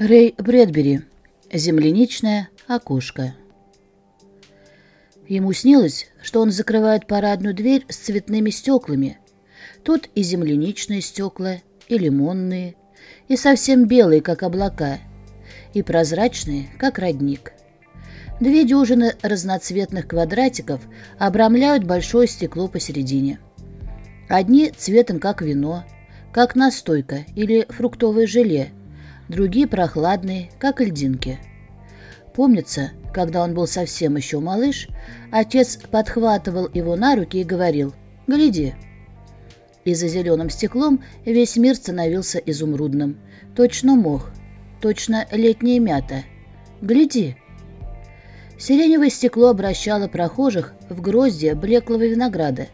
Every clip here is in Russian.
Рэй Брэдбери. Земляничное окошко. Ему снилось, что он закрывает парадную дверь с цветными стеклами. Тут и земляничные стекла, и лимонные, и совсем белые, как облака, и прозрачные, как родник. Две дюжины разноцветных квадратиков обрамляют большое стекло посередине. Одни цветом как вино, как настойка или фруктовое желе – другие прохладные, как льдинки. Помнится, когда он был совсем еще малыш, отец подхватывал его на руки и говорил «Гляди». И за зеленым стеклом весь мир становился изумрудным. Точно мох, точно летняя мята. «Гляди». Сиреневое стекло обращало прохожих в гроздья блеклого винограда.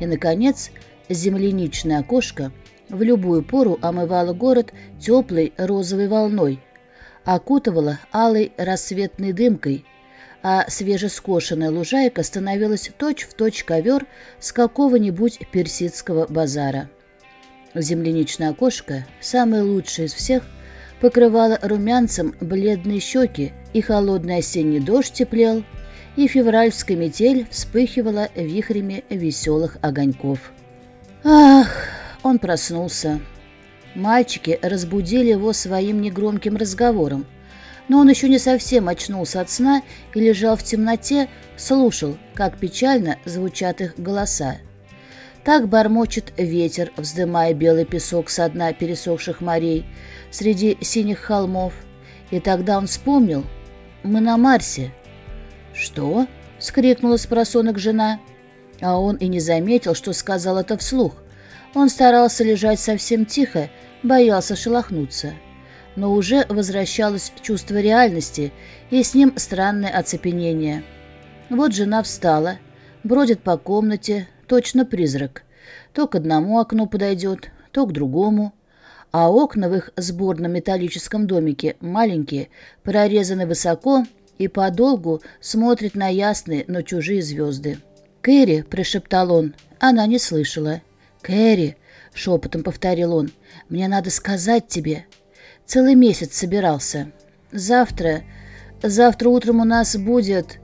И, наконец, земляничное окошко – в любую пору омывала город теплой розовой волной, окутывала алой рассветной дымкой, а свежескошенная лужайка становилась точь-в-точь точь ковер с какого-нибудь персидского базара. Земляничное окошко, самое лучшее из всех, покрывало румянцем бледные щеки, и холодный осенний дождь теплел, и февральская метель вспыхивала вихрями веселых огоньков. «Ах!» Он проснулся. Мальчики разбудили его своим негромким разговором, но он еще не совсем очнулся от сна и лежал в темноте, слушал, как печально звучат их голоса. Так бормочет ветер, вздымая белый песок со дна пересохших морей среди синих холмов. И тогда он вспомнил, мы на Марсе. «Что?» — скрикнула с просонок жена. А он и не заметил, что сказал это вслух. Он старался лежать совсем тихо, боялся шелохнуться. Но уже возвращалось чувство реальности, и с ним странное оцепенение. Вот жена встала, бродит по комнате, точно призрак. То к одному окну подойдет, то к другому. А окна в их сборном металлическом домике маленькие, прорезаны высоко и подолгу смотрят на ясные, но чужие звезды. «Кэрри», — прошептал он, — она не слышала. «Кэрри», — шепотом повторил он, — «мне надо сказать тебе. Целый месяц собирался. Завтра... Завтра утром у нас будет...»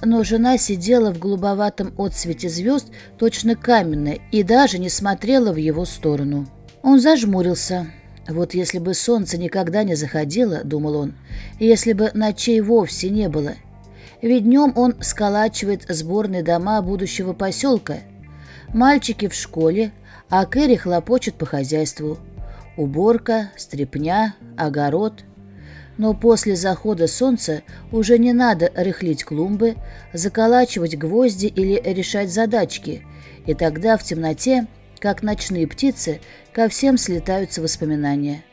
Но жена сидела в голубоватом отсвете звезд, точно каменная, и даже не смотрела в его сторону. Он зажмурился. Вот если бы солнце никогда не заходило, думал он, если бы ночей вовсе не было. Ведь днем он сколачивает сборные дома будущего поселка — Мальчики в школе, а Кэрри хлопочет по хозяйству. Уборка, стряпня, огород. Но после захода солнца уже не надо рыхлить клумбы, заколачивать гвозди или решать задачки. И тогда в темноте, как ночные птицы, ко всем слетаются воспоминания.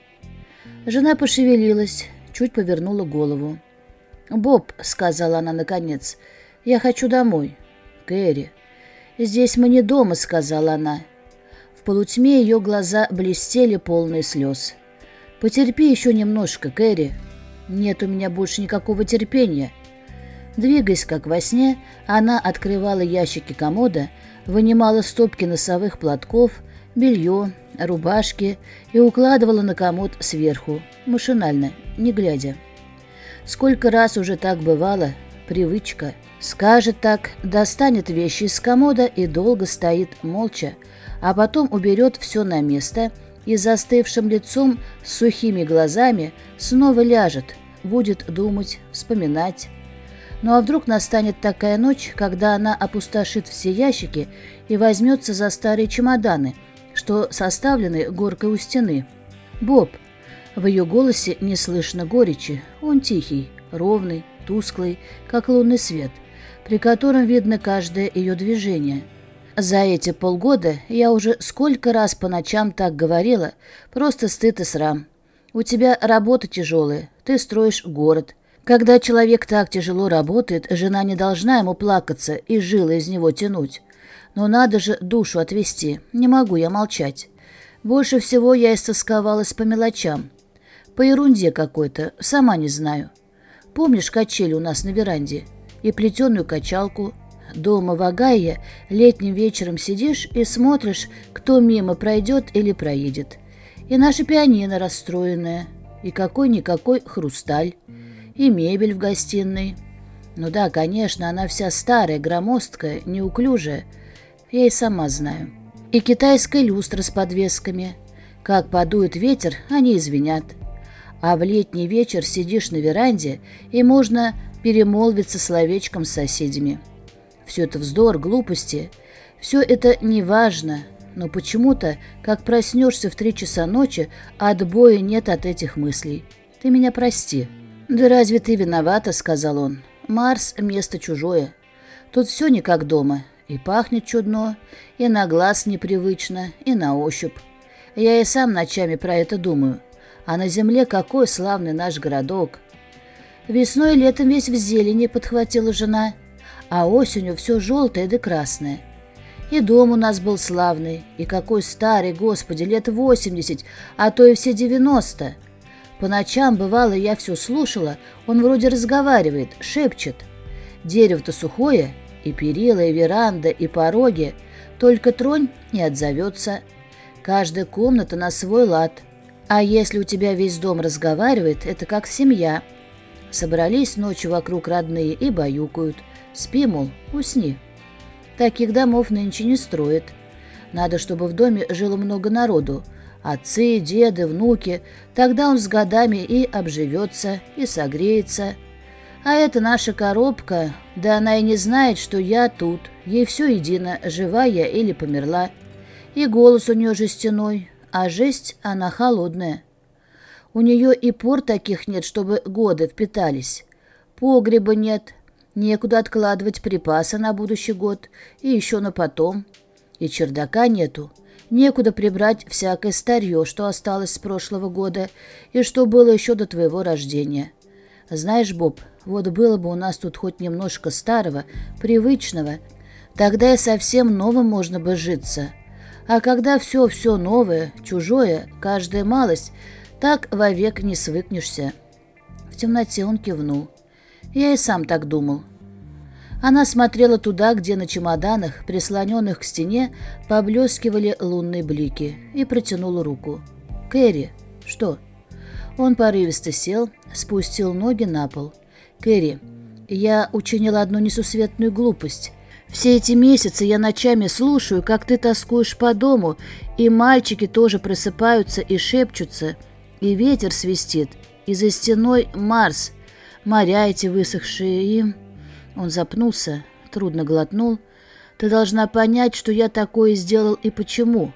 Жена пошевелилась, чуть повернула голову. «Боб», — сказала она наконец, — «я хочу домой». «Кэрри, «Здесь мы не дома», — сказала она. В полутьме ее глаза блестели полные слез. «Потерпи еще немножко, Кэрри. Нет у меня больше никакого терпения». Двигаясь, как во сне, она открывала ящики комода, вынимала стопки носовых платков, белье, рубашки и укладывала на комод сверху, машинально, не глядя. Сколько раз уже так бывало, привычка — Скажет так, достанет вещи из комода и долго стоит молча, а потом уберет все на место и застывшим лицом, с сухими глазами, снова ляжет, будет думать, вспоминать. Ну а вдруг настанет такая ночь, когда она опустошит все ящики и возьмется за старые чемоданы, что составлены горкой у стены. «Боб!» В ее голосе не слышно горечи, он тихий, ровный, тусклый, как лунный свет – при котором видно каждое ее движение. За эти полгода я уже сколько раз по ночам так говорила, просто стыд и срам. У тебя работа тяжелая, ты строишь город. Когда человек так тяжело работает, жена не должна ему плакаться и жилы из него тянуть. Но надо же душу отвести, не могу я молчать. Больше всего я истосковалась по мелочам. По ерунде какой-то, сама не знаю. Помнишь качели у нас на веранде? и плетеную качалку. Дома в Агае летним вечером сидишь и смотришь, кто мимо пройдет или проедет. И наша пианино расстроенное. и какой-никакой хрусталь, и мебель в гостиной. Ну да, конечно, она вся старая, громоздкая, неуклюжая, я и сама знаю. И китайская люстра с подвесками. Как подует ветер, они извинят. А в летний вечер сидишь на веранде, и можно перемолвиться словечком с соседями. Все это вздор, глупости. Все это не важно, но почему-то, как проснешься в три часа ночи, отбоя нет от этих мыслей. Ты меня прости». «Да разве ты виновата?» — сказал он. «Марс — место чужое. Тут все не как дома. И пахнет чудно, и на глаз непривычно, и на ощупь. Я и сам ночами про это думаю. А на земле какой славный наш городок. Весной и летом весь в зелени подхватила жена, а осенью все желтое да красное. И дом у нас был славный, и какой старый, господи, лет восемьдесят, а то и все девяносто. По ночам, бывало, я все слушала, он вроде разговаривает, шепчет. Дерево-то сухое, и перила, и веранда, и пороги, только тронь не отзовется. Каждая комната на свой лад. А если у тебя весь дом разговаривает, это как семья. Собрались ночью вокруг родные и баюкают. Спи, мол, усни. Таких домов нынче не строят. Надо, чтобы в доме жило много народу. Отцы, деды, внуки. Тогда он с годами и обживется, и согреется. А это наша коробка, да она и не знает, что я тут. Ей все едино, жива я или померла. И голос у нее жестяной, а жесть она холодная. У нее и пор таких нет, чтобы годы впитались. Погреба нет, Некуда откладывать припасы на будущий год и еще на потом. И чердака нету. Некуда прибрать всякое старье, что осталось с прошлого года и что было еще до твоего рождения. Знаешь, Боб, вот было бы у нас тут хоть немножко старого, привычного, тогда и совсем новым можно бы житься. А когда все-все новое, чужое, каждая малость, так вовек не свыкнешься. В темноте он кивнул. Я и сам так думал. Она смотрела туда, где на чемоданах, прислоненных к стене, поблескивали лунные блики, и протянула руку. «Кэрри!» «Что?» Он порывисто сел, спустил ноги на пол. «Кэрри, я учинила одну несусветную глупость. Все эти месяцы я ночами слушаю, как ты тоскуешь по дому, и мальчики тоже просыпаются и шепчутся, и ветер свистит, и за стеной Марс, моря эти высохшие, и...» Он запнулся, трудно глотнул. «Ты должна понять, что я такое сделал и почему.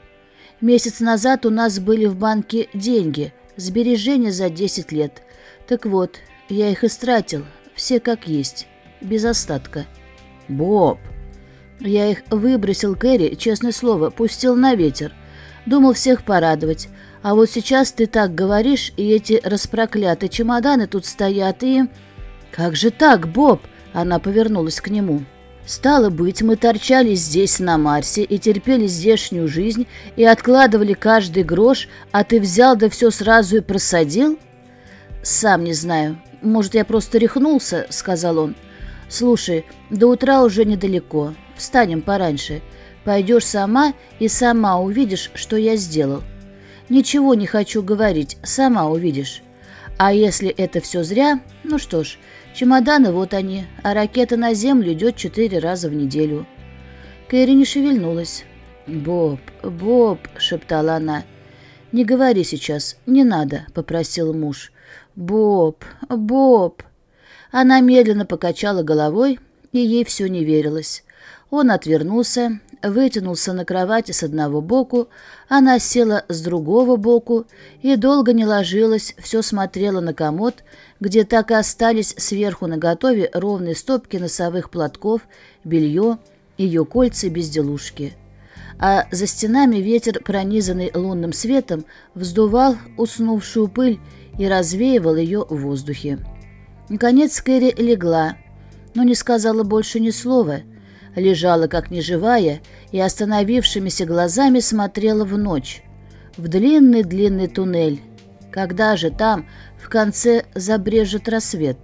Месяц назад у нас были в банке деньги, сбережения за 10 лет. Так вот, я их истратил, все как есть, без остатка». «Боб!» Я их выбросил Кэрри, честное слово, пустил на ветер. Думал всех порадовать. А вот сейчас ты так говоришь, и эти распроклятые чемоданы тут стоят, и... «Как же так, Боб?» Она повернулась к нему. «Стало быть, мы торчали здесь, на Марсе, и терпели здешнюю жизнь, и откладывали каждый грош, а ты взял да все сразу и просадил?» «Сам не знаю. Может, я просто рехнулся?» — сказал он. «Слушай, до утра уже недалеко. Встанем пораньше. Пойдешь сама и сама увидишь, что я сделал. Ничего не хочу говорить, сама увидишь. А если это все зря, ну что ж, Чемоданы вот они, а ракета на землю идет четыре раза в неделю. Кэрри не шевельнулась. «Боб, Боб», — шептала она. «Не говори сейчас, не надо», — попросил муж. «Боб, Боб». Она медленно покачала головой, и ей все не верилось. Он отвернулся, вытянулся на кровати с одного боку, она села с другого боку и долго не ложилась, все смотрела на комод, где так и остались сверху наготове ровные стопки носовых платков, белье, ее кольца и безделушки. А за стенами ветер, пронизанный лунным светом, вздувал уснувшую пыль и развеивал ее в воздухе. Наконец Кэрри легла, но не сказала больше ни слова — лежала как неживая и остановившимися глазами смотрела в ночь, в длинный-длинный туннель. Когда же там, в конце, забрежет рассвет?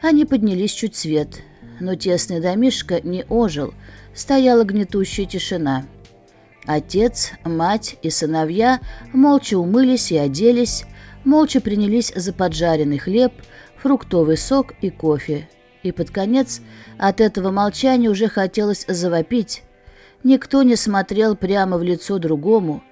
Они поднялись чуть свет, но тесный домишко не ожил, стояла гнетущая тишина. Отец, мать и сыновья молча умылись и оделись, молча принялись за поджаренный хлеб, фруктовый сок и кофе. И под конец от этого молчания уже хотелось завопить. Никто не смотрел прямо в лицо другому.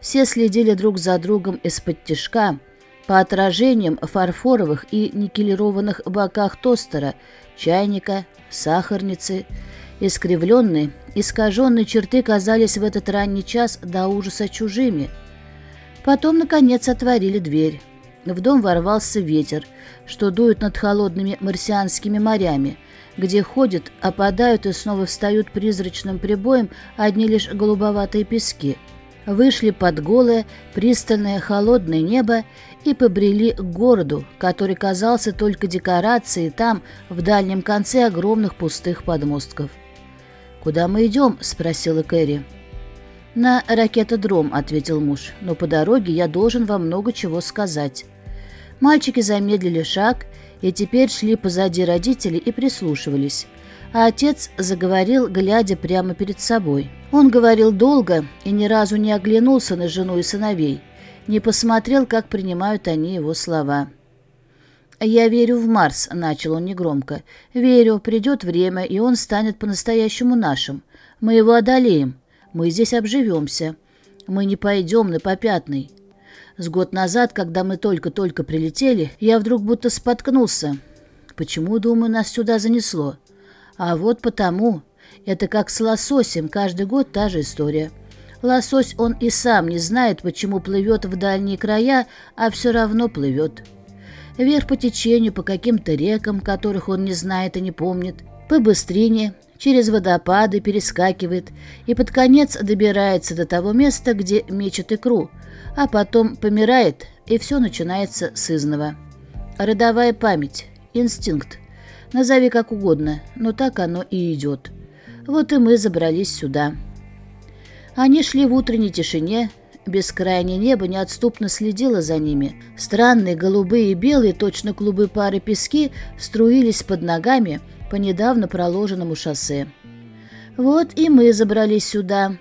Все следили друг за другом из-под тишка, по отражениям фарфоровых и никелированных боках тостера, чайника, сахарницы. Искривленные, искаженные черты казались в этот ранний час до ужаса чужими. Потом, наконец, отворили дверь. В дом ворвался ветер, что дует над холодными марсианскими морями, где ходят, опадают и снова встают призрачным прибоем одни лишь голубоватые пески. Вышли под голое, пристальное холодное небо и побрели к городу, который казался только декорацией там, в дальнем конце огромных пустых подмостков. «Куда мы идем?» — спросила Кэрри. «На ракетодром», — ответил муж, — «но по дороге я должен вам много чего сказать». Мальчики замедлили шаг и теперь шли позади родителей и прислушивались. А отец заговорил, глядя прямо перед собой. Он говорил долго и ни разу не оглянулся на жену и сыновей, не посмотрел, как принимают они его слова. «Я верю в Марс», — начал он негромко. «Верю, придет время, и он станет по-настоящему нашим. Мы его одолеем. Мы здесь обживемся. Мы не пойдем на попятный. С год назад, когда мы только-только прилетели, я вдруг будто споткнулся. Почему, думаю, нас сюда занесло? А вот потому. Это как с лососем, каждый год та же история. Лосось он и сам не знает, почему плывет в дальние края, а все равно плывет. Вверх по течению, по каким-то рекам, которых он не знает и не помнит, по быстрине, через водопады перескакивает и под конец добирается до того места, где мечет икру, а потом помирает, и все начинается с изного. Родовая память, инстинкт, назови как угодно, но так оно и идет. Вот и мы забрались сюда. Они шли в утренней тишине, бескрайнее небо неотступно следило за ними. Странные голубые и белые, точно клубы пары пески, струились под ногами по недавно проложенному шоссе. Вот и мы забрались сюда.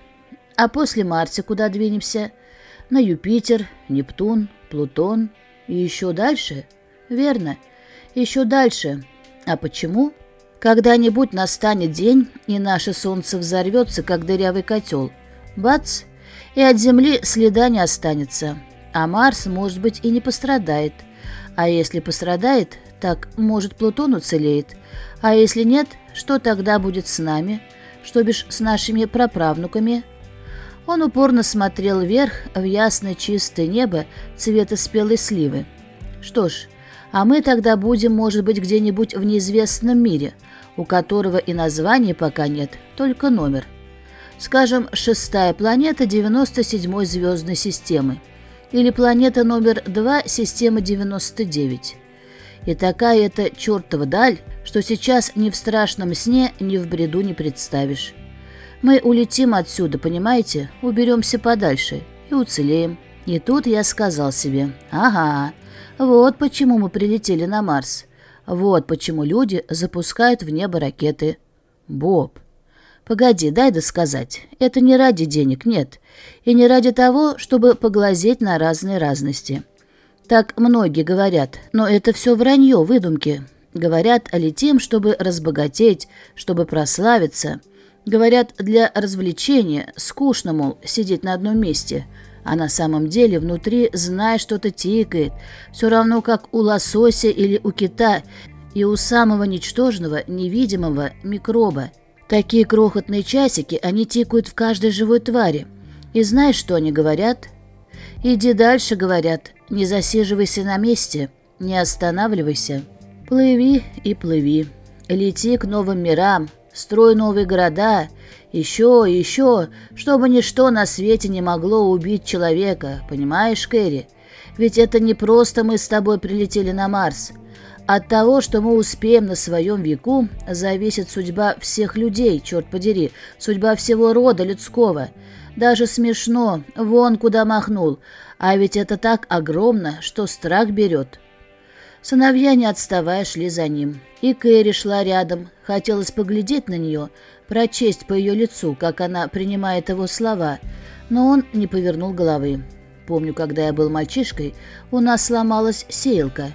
А после Марса куда двинемся? На Юпитер, Нептун, Плутон и еще дальше? Верно, еще дальше. А почему? Когда-нибудь настанет день, и наше Солнце взорвется, как дырявый котел. Бац! И от Земли следа не останется. А Марс, может быть, и не пострадает. А если пострадает, так, может, Плутон уцелеет. А если нет, что тогда будет с нами? Что бишь с нашими праправнуками – он упорно смотрел вверх в ясное чистое небо цвета спелой сливы. Что ж, а мы тогда будем, может быть, где-нибудь в неизвестном мире, у которого и названия пока нет, только номер. Скажем, шестая планета 97-й звездной системы или планета номер 2 системы 99. И такая это чертова даль, что сейчас ни в страшном сне, ни в бреду не представишь. Мы улетим отсюда, понимаете? Уберемся подальше и уцелеем. И тут я сказал себе, ага, вот почему мы прилетели на Марс. Вот почему люди запускают в небо ракеты. Боб, погоди, дай досказать. Это не ради денег, нет. И не ради того, чтобы поглазеть на разные разности. Так многие говорят, но это все вранье, выдумки. Говорят, летим, чтобы разбогатеть, чтобы прославиться – Говорят, для развлечения скучно, мол, сидеть на одном месте, а на самом деле внутри, зная, что-то тикает, все равно как у лосося или у кита, и у самого ничтожного, невидимого микроба. Такие крохотные часики, они тикают в каждой живой твари. И знаешь, что они говорят? Иди дальше, говорят, не засиживайся на месте, не останавливайся. Плыви и плыви, лети к новым мирам, Строй новые города, еще еще, чтобы ничто на свете не могло убить человека, понимаешь, Кэрри? Ведь это не просто мы с тобой прилетели на Марс. От того, что мы успеем на своем веку, зависит судьба всех людей, черт подери, судьба всего рода людского. Даже смешно, вон куда махнул, а ведь это так огромно, что страх берет». Сыновья, не отставая, шли за ним. И Кэрри шла рядом. Хотелось поглядеть на нее, прочесть по ее лицу, как она принимает его слова, но он не повернул головы. Помню, когда я был мальчишкой, у нас сломалась сеялка,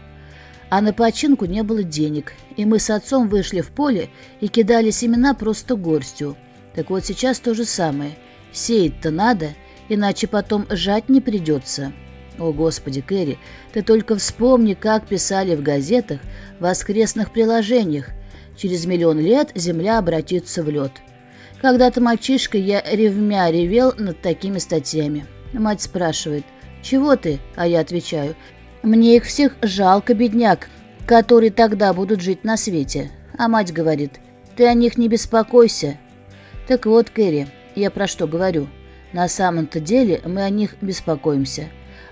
а на починку не было денег, и мы с отцом вышли в поле и кидали семена просто горстью. Так вот сейчас то же самое. Сеять-то надо, иначе потом жать не придется. О, Господи, Кэрри, ты только вспомни, как писали в газетах, в воскресных приложениях. Через миллион лет земля обратится в лед. Когда-то мальчишкой я ревмя ревел над такими статьями. Мать спрашивает, «Чего ты?» А я отвечаю, «Мне их всех жалко, бедняк, которые тогда будут жить на свете». А мать говорит, «Ты о них не беспокойся». Так вот, Кэрри, я про что говорю. На самом-то деле мы о них беспокоимся.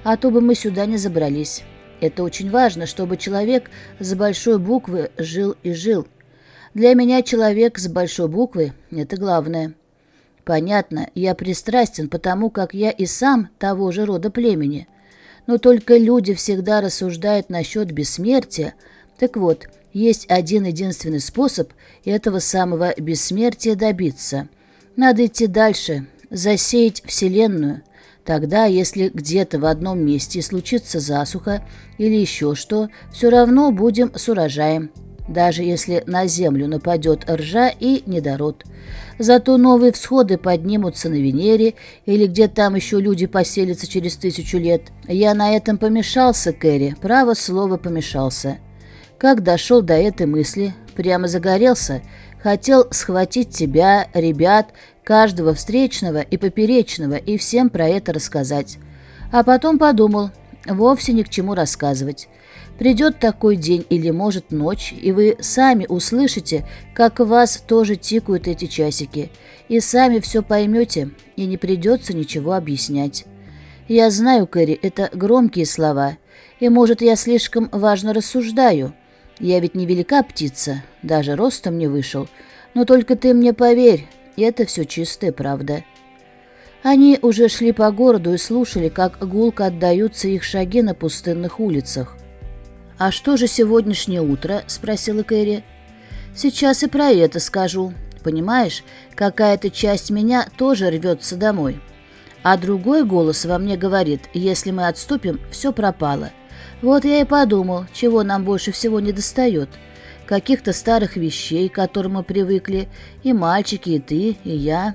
А то бы мы сюда не забрались. Это очень важно, чтобы человек с большой буквы жил и жил. Для меня человек с большой буквы – это главное. Понятно, я пристрастен, потому как я и сам того же рода племени. Но только люди всегда рассуждают насчет бессмертия. Так вот, есть один единственный способ этого самого бессмертия добиться. Надо идти дальше, засеять Вселенную. Тогда, если где-то в одном месте случится засуха или еще что, все равно будем с урожаем даже если на землю нападет ржа и недород. Зато новые всходы поднимутся на Венере или где там еще люди поселятся через тысячу лет. Я на этом помешался, Кэрри, право слово помешался. Как дошел до этой мысли, прямо загорелся, хотел схватить тебя, ребят, каждого встречного и поперечного и всем про это рассказать. А потом подумал, вовсе ни к чему рассказывать. Придет такой день или, может, ночь, и вы сами услышите, как вас тоже тикают эти часики, и сами все поймете, и не придется ничего объяснять. Я знаю, Кэрри, это громкие слова, и, может, я слишком важно рассуждаю. Я ведь не велика птица, даже ростом не вышел, но только ты мне поверь, это все чистая правда». Они уже шли по городу и слушали, как гулко отдаются их шаги на пустынных улицах. «А что же сегодняшнее утро?» – спросила Кэрри. «Сейчас и про это скажу. Понимаешь, какая-то часть меня тоже рвется домой. А другой голос во мне говорит, если мы отступим, все пропало. Вот я и подумал, чего нам больше всего не достает. Каких-то старых вещей, к которым мы привыкли, и мальчики, и ты, и я.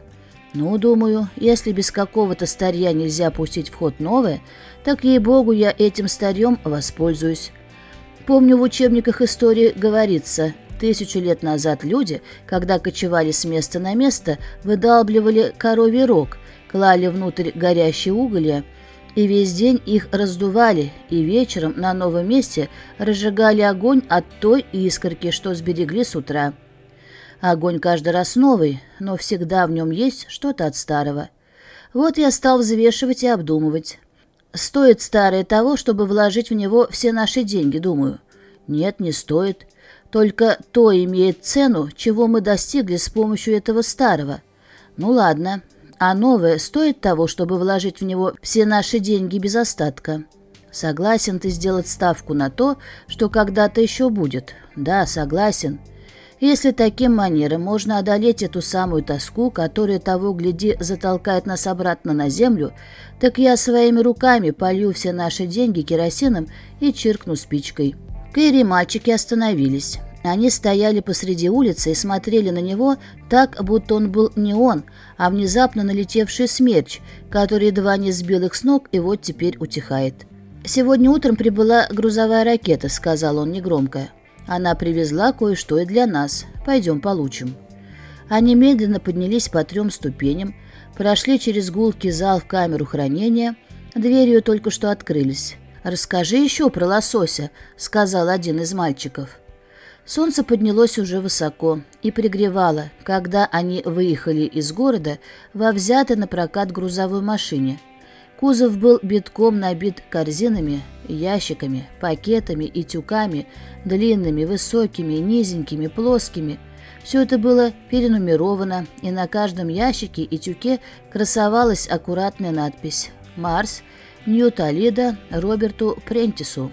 Ну, думаю, если без какого-то старья нельзя пустить в ход новое, так, ей-богу, я этим старьем воспользуюсь». Помню, в учебниках истории говорится, тысячу лет назад люди, когда кочевали с места на место, выдалбливали коровий рог, клали внутрь горящие уголья, и весь день их раздували, и вечером на новом месте разжигали огонь от той искорки, что сберегли с утра. Огонь каждый раз новый, но всегда в нем есть что-то от старого. Вот я стал взвешивать и обдумывать. Стоит старое того, чтобы вложить в него все наши деньги, думаю. Нет, не стоит. Только то имеет цену, чего мы достигли с помощью этого старого. Ну ладно. А новое стоит того, чтобы вложить в него все наши деньги без остатка. Согласен ты сделать ставку на то, что когда-то еще будет. Да, согласен. Если таким манером можно одолеть эту самую тоску, которая того, гляди, затолкает нас обратно на землю, так я своими руками полью все наши деньги керосином и чиркну спичкой. Кэрри мальчики остановились. Они стояли посреди улицы и смотрели на него так, будто он был не он, а внезапно налетевший смерч, который едва не сбил их с ног и вот теперь утихает. «Сегодня утром прибыла грузовая ракета», — сказал он негромко. Она привезла кое-что и для нас. Пойдем получим». Они медленно поднялись по трем ступеням, прошли через гулкий зал в камеру хранения, дверью только что открылись. «Расскажи еще про лосося», — сказал один из мальчиков. Солнце поднялось уже высоко и пригревало, когда они выехали из города во взятой на прокат грузовой машине — Кузов был битком набит корзинами, ящиками, пакетами и тюками, длинными, высокими, низенькими, плоскими. Все это было перенумеровано, и на каждом ящике и тюке красовалась аккуратная надпись «Марс, Нью-Толидо, Роберту Прентису».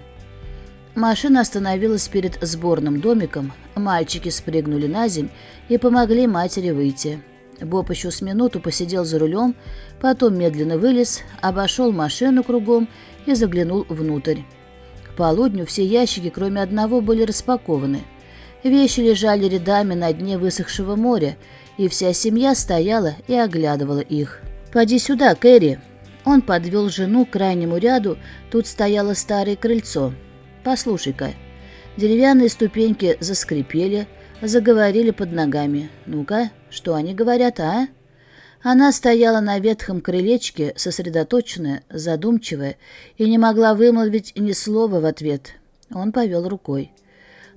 Машина остановилась перед сборным домиком, мальчики спрыгнули на земь и помогли матери выйти. Боб еще с минуту посидел за рулем, потом медленно вылез, обошел машину кругом и заглянул внутрь. К полудню все ящики, кроме одного, были распакованы. Вещи лежали рядами на дне высохшего моря, и вся семья стояла и оглядывала их. «Поди сюда, Кэрри!» Он подвел жену к крайнему ряду, тут стояло старое крыльцо. «Послушай-ка». Деревянные ступеньки заскрипели, заговорили под ногами. «Ну-ка, что они говорят, а?» Она стояла на ветхом крылечке, сосредоточенная, задумчивая, и не могла вымолвить ни слова в ответ. Он повел рукой.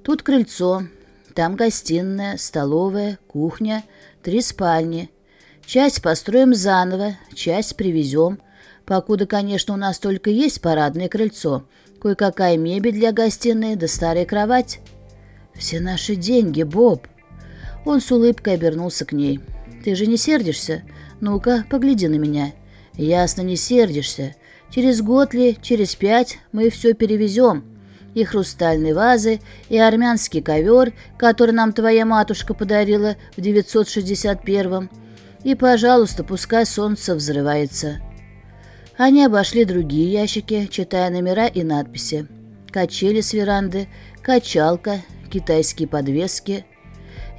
«Тут крыльцо, там гостиная, столовая, кухня, три спальни. Часть построим заново, часть привезем. Покуда, конечно, у нас только есть парадное крыльцо, кое-какая мебель для гостиной да старая кровать. Все наши деньги, Боб. Он с улыбкой обернулся к ней. Ты же не сердишься? Ну-ка, погляди на меня. Ясно, не сердишься. Через год ли, через пять мы все перевезем. И хрустальные вазы, и армянский ковер, который нам твоя матушка подарила в 961-м. И, пожалуйста, пускай солнце взрывается. Они обошли другие ящики, читая номера и надписи. Качели с веранды, качалка, китайские подвески.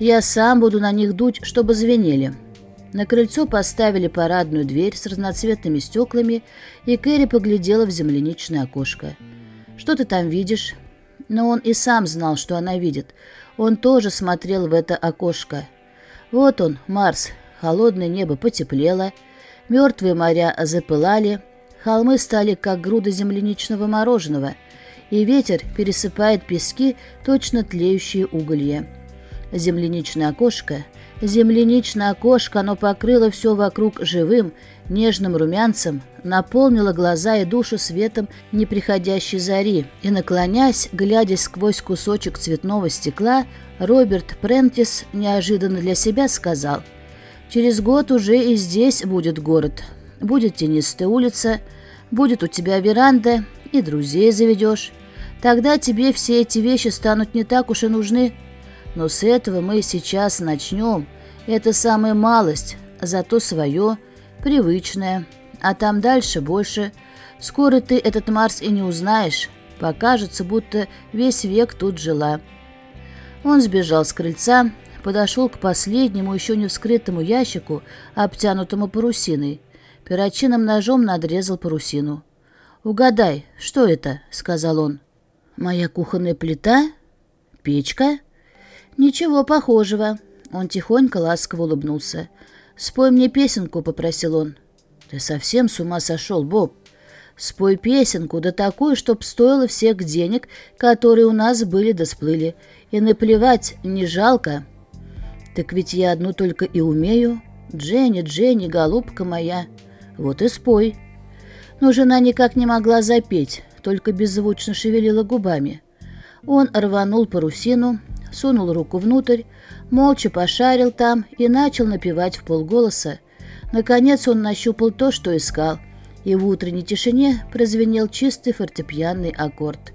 Я сам буду на них дуть, чтобы звенели. На крыльцо поставили парадную дверь с разноцветными стеклами, и Кэрри поглядела в земляничное окошко. «Что ты там видишь?» Но он и сам знал, что она видит. Он тоже смотрел в это окошко. Вот он, Марс. Холодное небо потеплело, мертвые моря запылали, холмы стали как груда земляничного мороженого, и ветер пересыпает пески, точно тлеющие уголья. Земляничное окошко, земляничное окошко, оно покрыло все вокруг живым, нежным румянцем, наполнило глаза и душу светом неприходящей зари, и, наклонясь, глядя сквозь кусочек цветного стекла, Роберт Прентис неожиданно для себя сказал, «Через год уже и здесь будет город, будет тенистая улица, будет у тебя веранда, и друзей заведешь. Тогда тебе все эти вещи станут не так уж и нужны, но с этого мы сейчас начнем. Это самая малость, зато свое, привычное. А там дальше больше. Скоро ты этот Марс и не узнаешь. Покажется, будто весь век тут жила. Он сбежал с крыльца, подошел к последнему еще не вскрытому ящику, обтянутому парусиной. Перочинным ножом надрезал парусину. «Угадай, что это?» — сказал он. «Моя кухонная плита? Печка?» «Ничего похожего». Он тихонько ласково улыбнулся. «Спой мне песенку», — попросил он. «Ты совсем с ума сошел, Боб? Спой песенку, да такую, чтоб стоило всех денег, которые у нас были да сплыли. И наплевать, не жалко». «Так ведь я одну только и умею. Дженни, Дженни, голубка моя. Вот и спой». Но жена никак не могла запеть, только беззвучно шевелила губами. Он рванул парусину, сунул руку внутрь, молча пошарил там и начал напевать в полголоса. Наконец он нащупал то, что искал, и в утренней тишине прозвенел чистый фортепианный аккорд.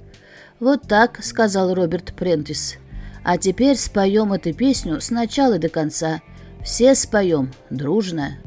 «Вот так», — сказал Роберт Прентис. «А теперь споем эту песню с начала до конца. Все споем, дружно».